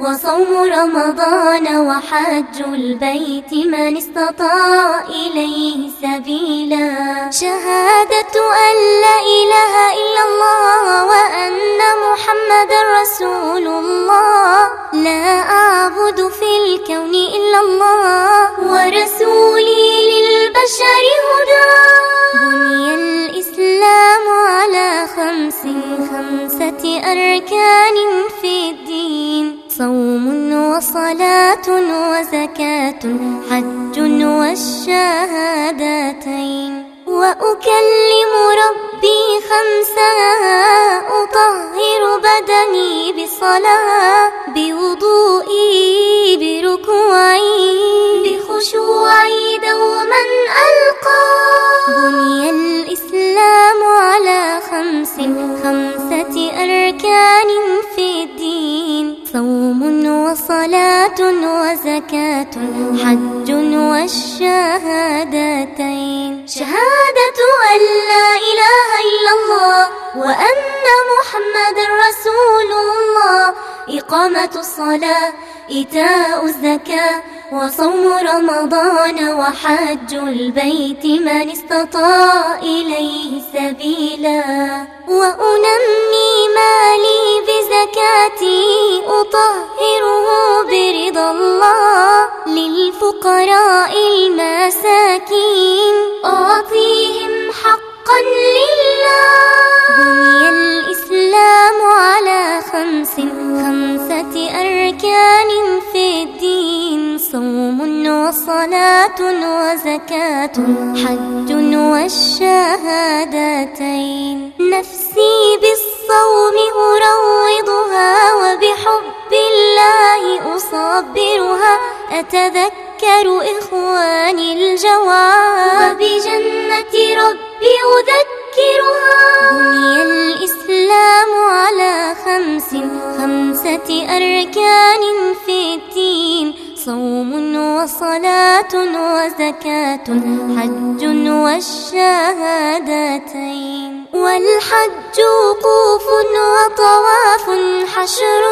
وصوم رمضان وحج البيت من استطاع إليه سبيلا. شهادة أن لا إله إلا الله وأن محمد رسول الله. لا أعبد في الكون إلا الله ورسولي للبشر هدى. بني الإسلام على خمس خمسة أركان في الدين وصلاة وزكاة حج والشهادتين. وأكلم ربي خمسا أطهر بدني بصلاة بوضوئي بركوعي بخشوعي وصلاة وزكاة حج والشهادتين. شهادة أن لا إله إلا الله وأن محمد رسول الله. إقامة الصلاة إيتاء الزكاة وصوم رمضان وحج البيت من استطاع إليه سبيلا. وأنمي مالي بزكاتي أطهره برضا الله للفقراء المساكين. أعطيهم حقا لله. بني الإسلام على خمس خمسة أركان في الدين. صوم وصلاة وزكاة حج والشهادتين. نفسي بالصوم أروضها وبحب أتذكر إخواني الجواب وبجنة ربي أذكرها. بني الإسلام على خمس خمسة أركان في الدين صوم وصلاة وزكاة حج والشهادتين. والحج وقوف وطواف حشر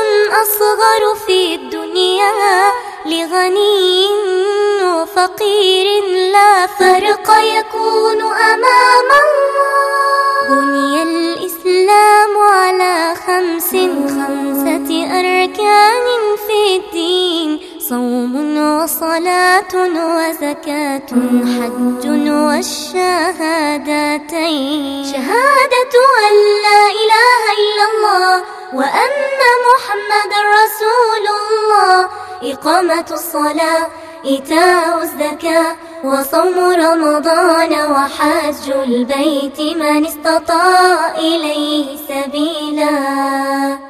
أصغر في الدنيا. لغني وفقير لا فرق يكون أمام الله. بني الإسلام على خمس خمسة أركان في الدين. صوم وصلاة وزكاة حج والشهادتين. شهادة إقامة الصلاة إيتاء الزكاة وصوم رمضان وحج البيت من استطاع إليه سبيلا.